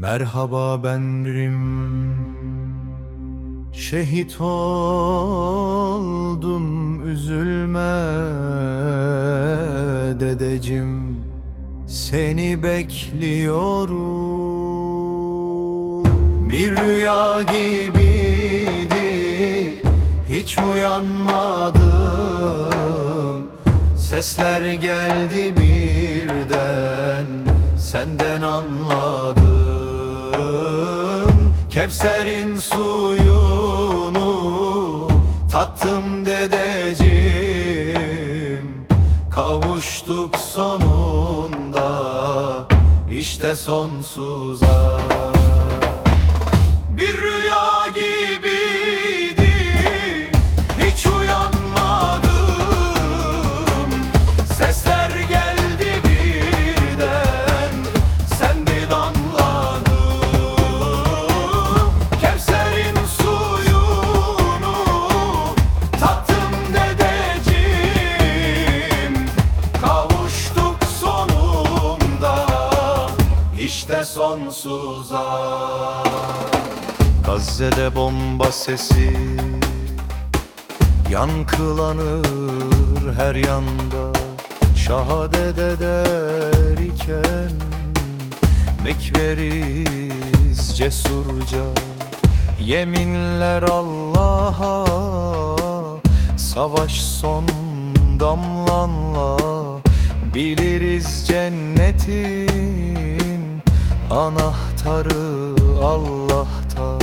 Merhaba benrim Şehit oldum üzülme dedecim. Seni bekliyorum. Bir rüya gibiydi Hiç uyanmadım. Sesler geldi birden Senden anladım Kevser'in suyunu Tattım dedeciğim. Kavuştuk sonunda işte sonsuza. Bir rüya işte sonsuza. Gazze'de bomba sesi. Yankılanır her yanda. Şahadet eder iken Bekleriz cesurca. Yeminler Allah'a Savaş son damlanla. Biliriz cennetin Anahtarı Allah'ta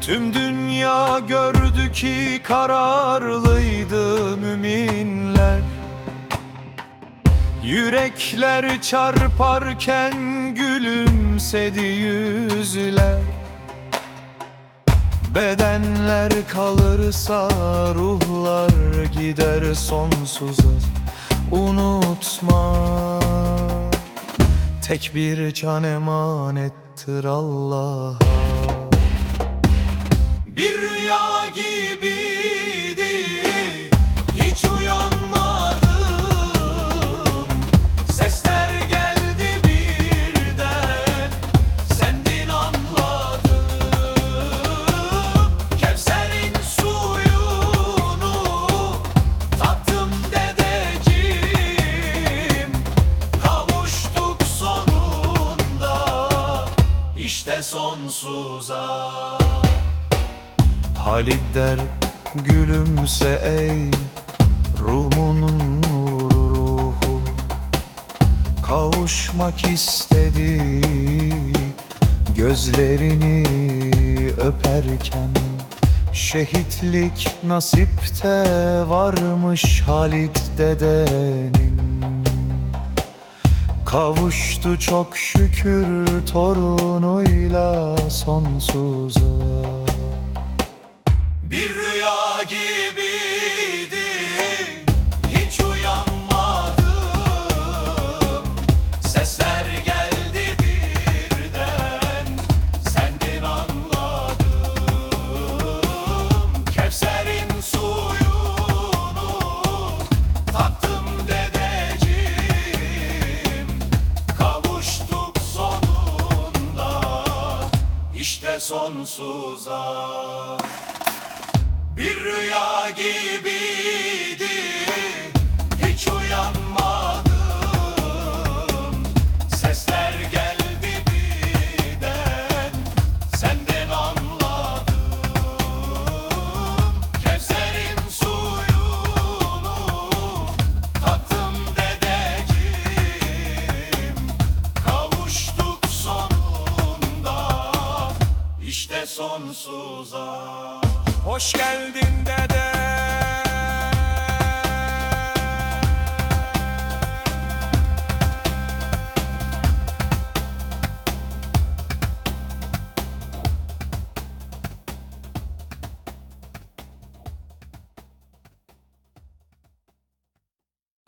Tüm dünya gördü ki kararlıydı müminler. Yürekler çarparken gülümsedi yüzler. Bedenler kalırsa ruhlar gider sonsuza. Unutma Tek bir can emanettir Allah'a sonsuza. Halid der gülümse ey Ruhumun ruhu Kavuşmak istedi Gözlerini öperken. Şehitlik nasipte varmış Halit dedenin Kavuştu çok şükür torunuyla sonsuza. Bir rüya gibiydi sonsuza. Bir rüya gibiydi sonsuza. Hoş geldin dede.